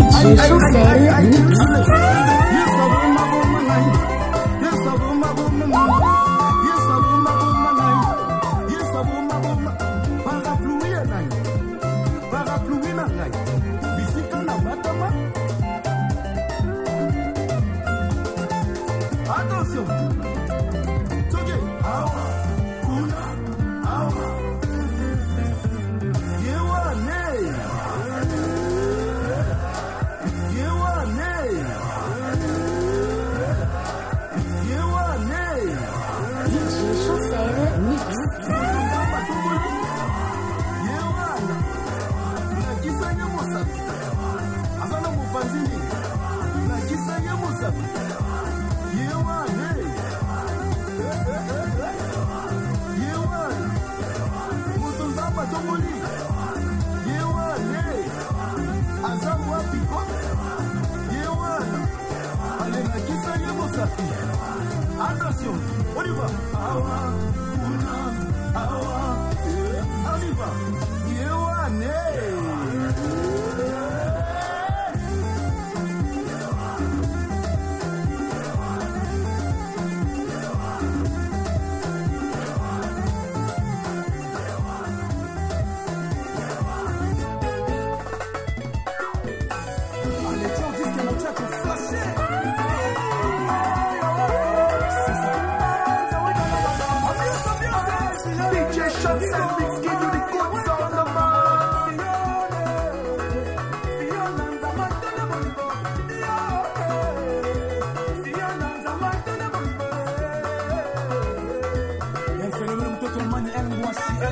一起收拾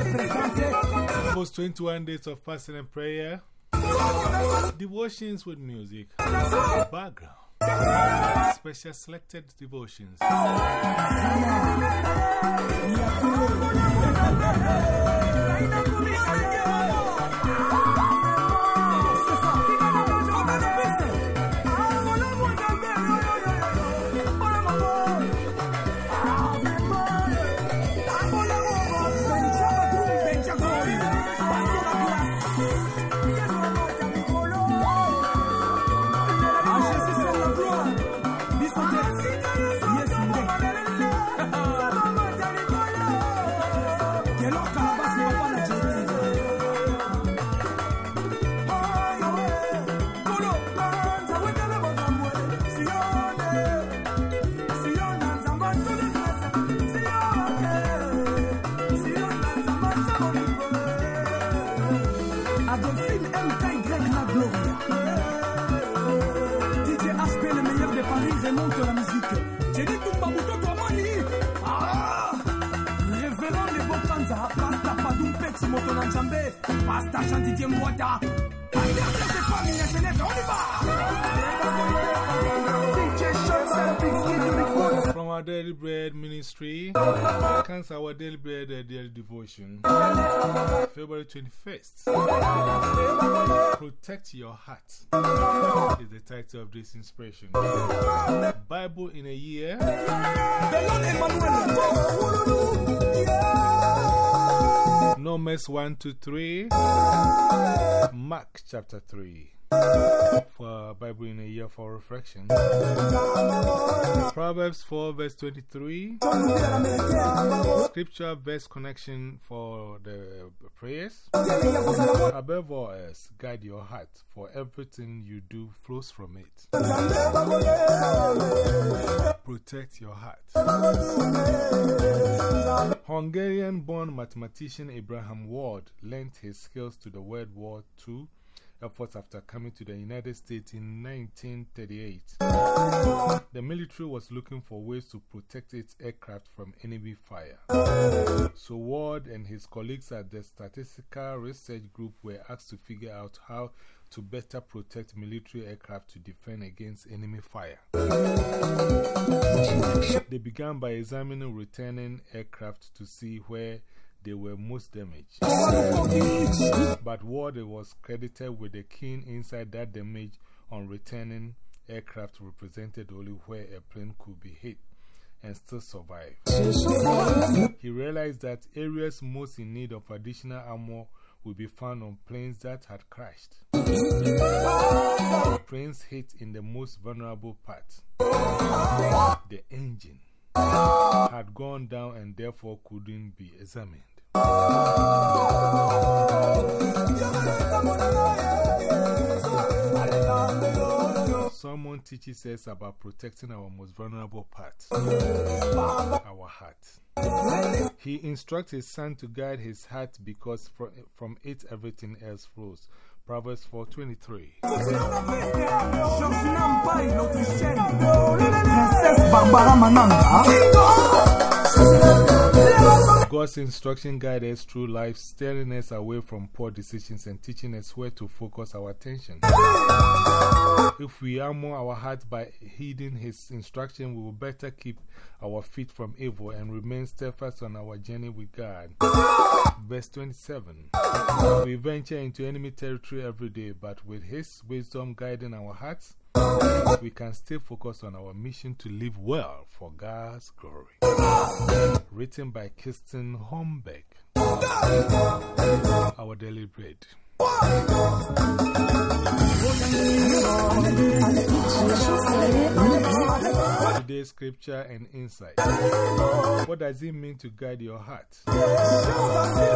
Almost 21 days of fasting and prayer. Devotions with music. Background. Special selected devotions. Révérend de Bokanza, Pasta Padoum Petit Moto Nanjambe, Pasta Chantidier Mwata. Alliance de famille à Genève, on y va! Our Daily Bread Ministry, comes our Daily Bread uh, Daily Devotion. February 21st. Protect Your Heart is the title of this inspiration. Bible in a year. Numbers 1 to 3. Mark chapter 3. For Bible in a year for reflection. Proverbs 4 verse 23. Scripture verse connection for the prayers. Above all else, guide your heart, for everything you do flows from it. Protect your heart. Hungarian born mathematician Abraham Wald lent his skills to the World War II efforts after coming to the United States in 1938. The military was looking for ways to protect its aircraft from enemy fire. So Wald and his colleagues at the Statistical Research Group were asked to figure out how to better protect military aircraft to defend against enemy fire. They began by examining returning aircraft to see where they were most damaged. But Wald was credited with the keen insight that damage on returning aircraft represented only where a plane could be hit and still survive. He realized that areas most in need of additional armor would be found on planes that had crashed. Planes hit in the most vulnerable part, the engine, had gone down and therefore couldn't be examined. Solomon teaches us about protecting our most vulnerable part, our heart. He instructs his son to guide his heart because from, from it everything else flows. Proverbs 4:23. God's instruction guides us through life, steering us away from poor decisions and teaching us where to focus our attention. If we armor our heart by heeding His instruction, we will better keep our feet from evil and remain steadfast on our journey with God. Verse 27 We venture into enemy territory every day, but with His wisdom guiding our hearts, we can stay focused on our mission to live well for God's glory. Written by Kirsten Holmberg. Our daily bread. Today's scripture and insight. What does it mean to guide your heart?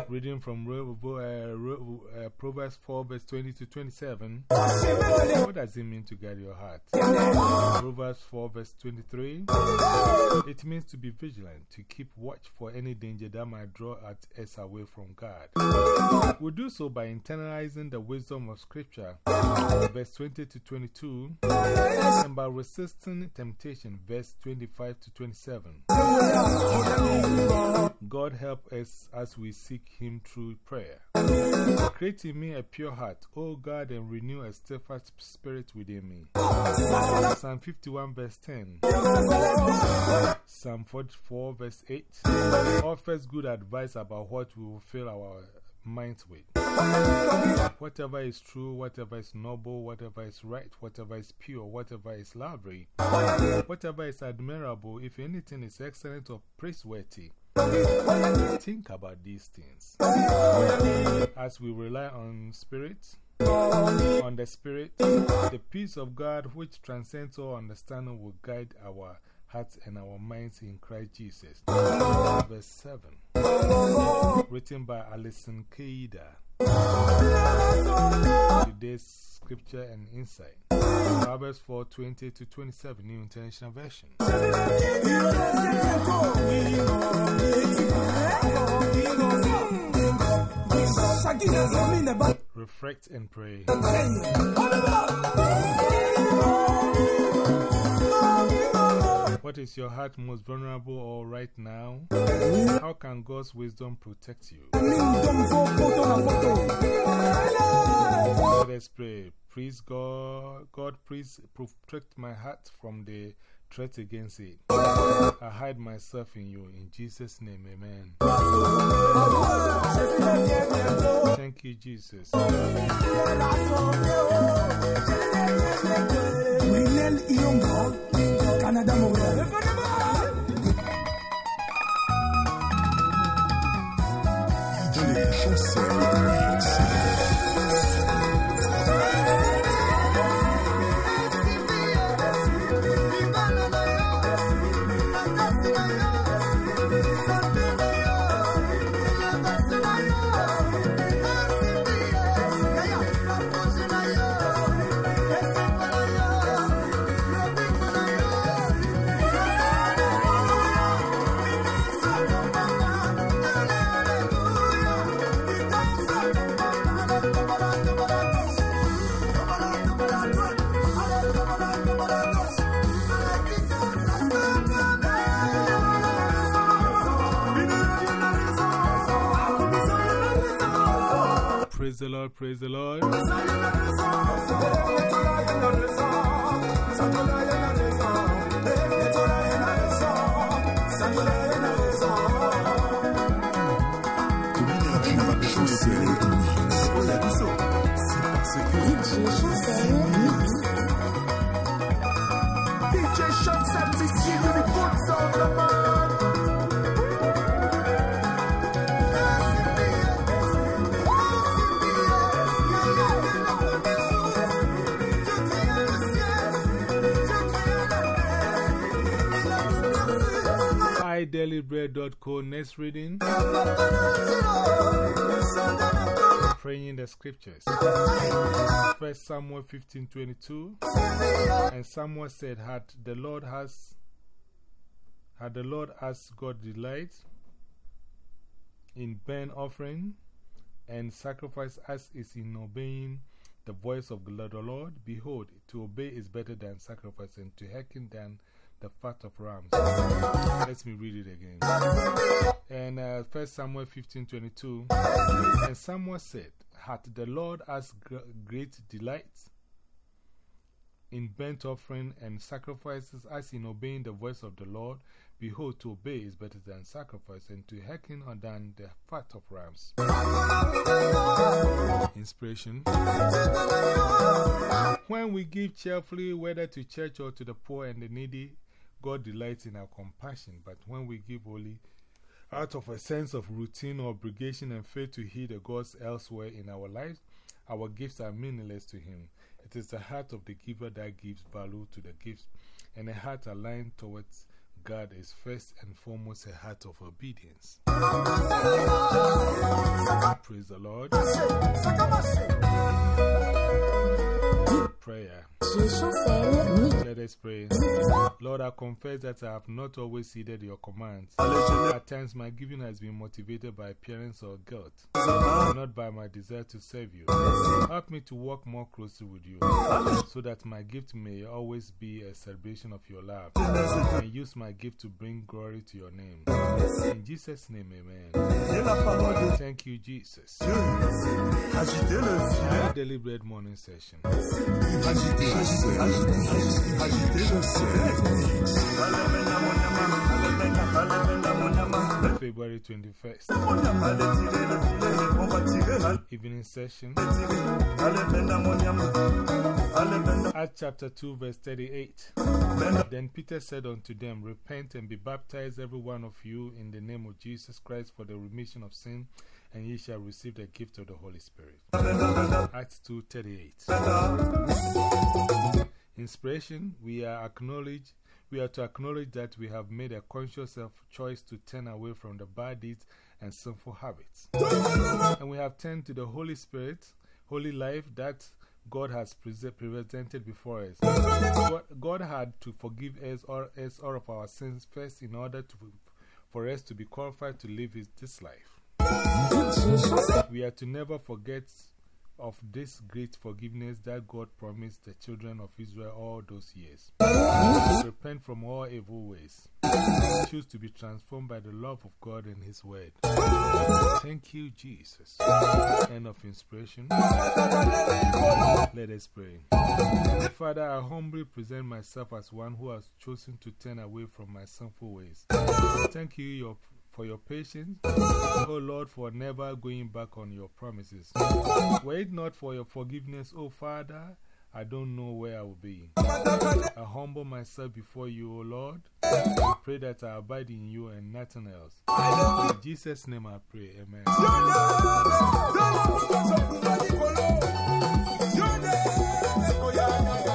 Reading from uh, Proverbs 4, verse 20 to 27. What does it mean to guide your heart? Proverbs 4, verse 23. It means to be vigilant, to keep watch for any danger that might draw us away from God. We do so by internalizing the wisdom of Scripture, verse 20 to 22, and by resisting temptation, verse 25 to 27. God help us as we seek Him through prayer. Create in me a pure heart, O God, and renew a steadfast spirit within me. Psalm 51, verse 10. Psalm 44, verse 8 offers good advice about what will fill our minds with. Whatever is true, whatever is noble, whatever is right, whatever is pure, whatever is lovely, whatever is admirable, if anything is excellent or praiseworthy, think about these things. As we rely on Spirit, on the Spirit, the peace of God which transcends all understanding will guide our hearts and our minds in Christ Jesus. Verse 7. Written by Alison Kieda. Today's scripture and insight. Proverbs 4 20 to 27, New International Version. Reflect and pray. What is your heart most vulnerable or right now? How can God's wisdom protect you? Let us pray. Please, God, God, please protect my heart from the threat against it. I hide myself in you. In Jesus' name, amen. Thank you, Jesus. Canada Praise the Lord, praise the Lord. dailybread.co next reading. Praying the scriptures. First Samuel 15:22. And Samuel said, Had the Lord has had the Lord as God delight in burnt offering and sacrifice as is in obeying the voice of the Lord, behold, to obey is better than sacrifice, and to hearken than the fat of rams. Let me read it again. And uh, 1 Samuel 15 22. And Samuel said, Had the Lord as great delight in burnt offering and sacrifices as in obeying the voice of the Lord, behold, to obey is better than sacrifice, and to hearken than the fat of rams. Inspiration. When we give cheerfully, whether to church or to the poor and the needy, God delights in our compassion, but when we give only out of a sense of routine or obligation and fail to heed the gods elsewhere in our lives, our gifts are meaningless to Him. It is the heart of the giver that gives value to the gifts, and a heart aligned towards God is first and foremost a heart of obedience. Praise the Lord. Prayer. Let us pray. Lord, I confess that I have not always heeded your commands. At times, my giving has been motivated by appearance or guilt, not by my desire to serve you. Help me to walk more closely with you, so that my gift may always be a celebration of your love, and use my gift to bring glory to your name. In Jesus' name, amen. Thank you, Jesus. Daily Bread Morning Session. February 21st. Evening session. Acts chapter 2, verse 38. Then Peter said unto them, Repent and be baptized, every one of you, in the name of Jesus Christ for the remission of sin and ye shall receive the gift of the Holy Spirit. Acts 2.38 Inspiration, we are, acknowledge, we are to acknowledge that we have made a conscious choice to turn away from the bad deeds and sinful habits. And we have turned to the Holy Spirit, holy life that God has presented before us. God, had to forgive us all, us all of our sins first in order to, for us to be qualified to live this life. We are to never forget of this great forgiveness that God promised the children of Israel all those years. Repent from all evil ways. Choose to be transformed by the love of God and His Word. Thank you, Jesus. End of inspiration. Let us pray. Father, I humbly present myself as one who has chosen to turn away from my sinful ways. Thank you, your for your patience, O Lord, for never going back on your promises. Wait not for your forgiveness, O Father. I don't know where I will be. I humble myself before you, O Lord. I pray that I abide in you and nothing else. In Jesus' name I pray. Amen. Proverbs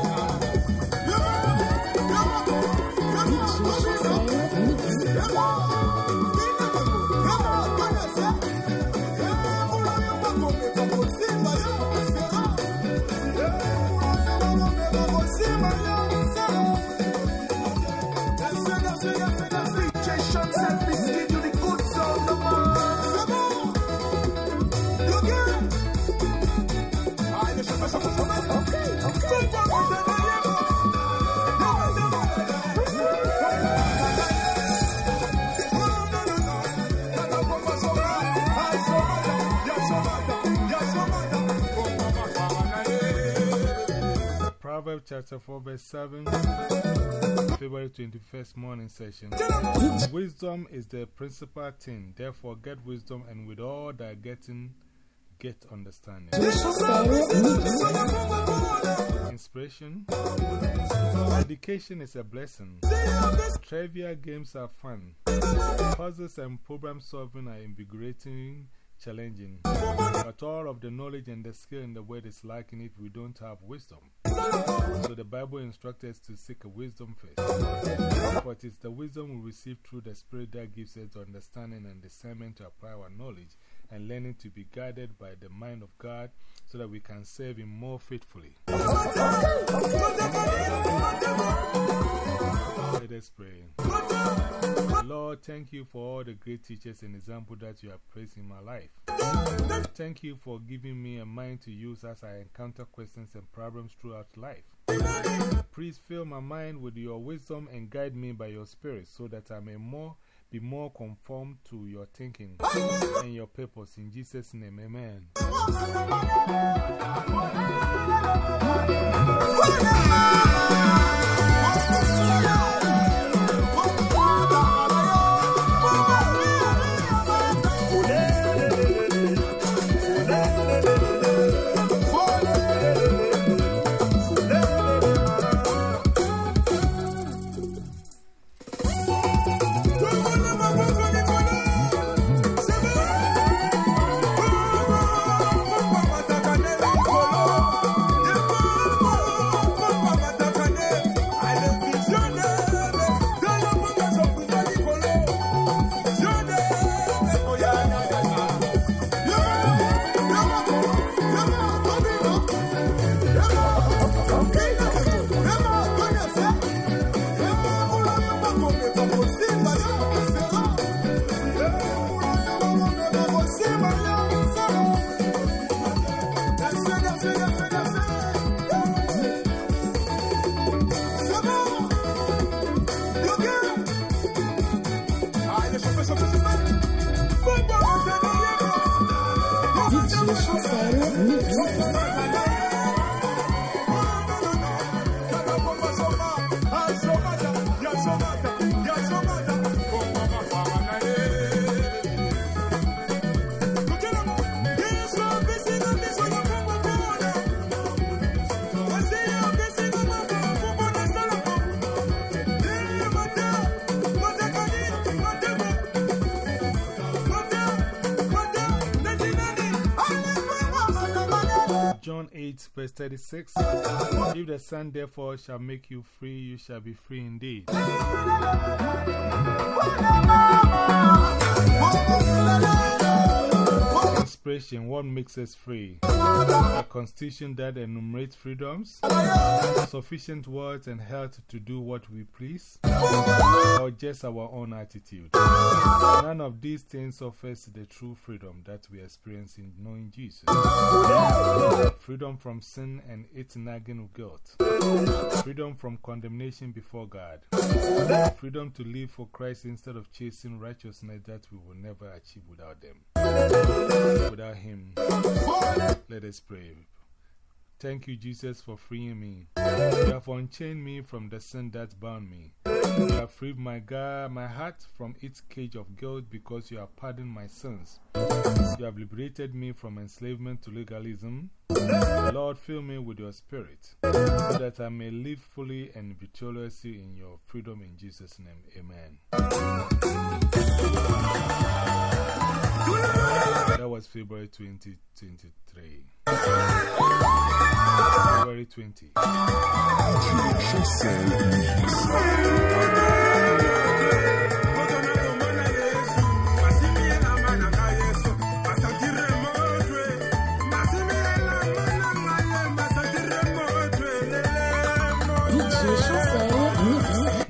chapter 4, verse 7, February 21st morning session. Wisdom is the principal thing, therefore, get wisdom, and with all that getting, get understanding. Inspiration Education is a blessing. Trivia games are fun. Puzzles and problem solving are invigorating challenging. But all of the knowledge and the skill in the world is lacking if we don't have wisdom. So the Bible instructs us to seek a wisdom first. For it is the wisdom we receive through the Spirit that gives us understanding and discernment to apply our knowledge and learning to be guided by the mind of God so that we can serve Him more faithfully. Let us pray. Lord, thank you for all the great teachers and examples that you have placed in my life. Thank you for giving me a mind to use as I encounter questions and problems throughout life. Please fill my mind with your wisdom and guide me by your spirit so that I may more be more conformed to your thinking and your purpose. In Jesus' name, amen. 8, verse 36. If the Son therefore shall make you free, you shall be free indeed. What makes us free? A constitution that enumerates freedoms, sufficient words and health to do what we please, or just our own attitude. None of these things offers the true freedom that we experience in knowing Jesus. Freedom from sin and its nagging guilt. Freedom from condemnation before God. Freedom to live for Christ instead of chasing righteousness that we will never achieve without them. Without Him. Let us pray. Thank you, Jesus, for freeing me. You have unchained me from the sin that bound me. You have freed my, God, my heart from its cage of guilt because you have pardoned my sins. You have liberated me from enslavement to legalism. Lord, fill me with your spirit so that I may live fully and victoriously in your freedom in Jesus' name. Amen. That was February 2023. February 20.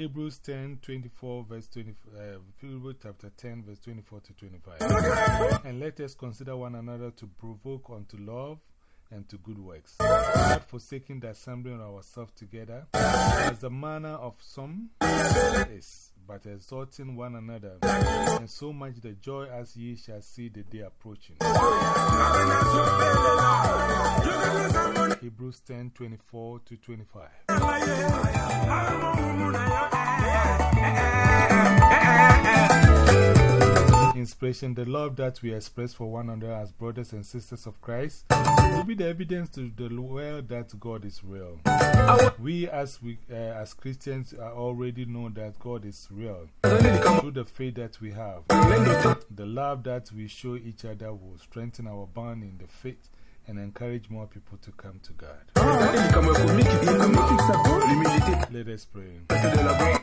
Hebrews 10 24, verse 20, uh, Hebrews chapter 10, verse 24 to 25. And let us consider one another to provoke unto love and to good works, not forsaking the assembling of ourselves together, as the manner of some is, but exhorting one another, and so much the joy as ye shall see the day approaching. Hebrews 10 24 to 25. Inspiration The love that we express for one another as brothers and sisters of Christ will be the evidence to the world that God is real. We, as, we, uh, as Christians, already know that God is real through the faith that we have. The love that we show each other will strengthen our bond in the faith and encourage more people to come to God. Let us pray.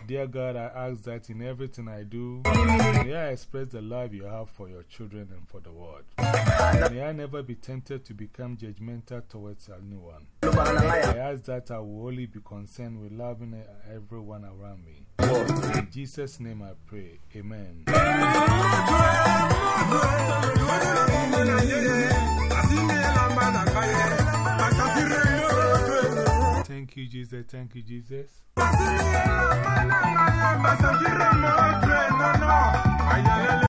Dear God, I ask that in everything I do, may I express the love you have for your children and for the world. May I never be tempted to become judgmental towards anyone. I ask that I will only be concerned with loving everyone around me. In Jesus' name I pray. Amen. Thank you, Jesus. Thank you, Jesus.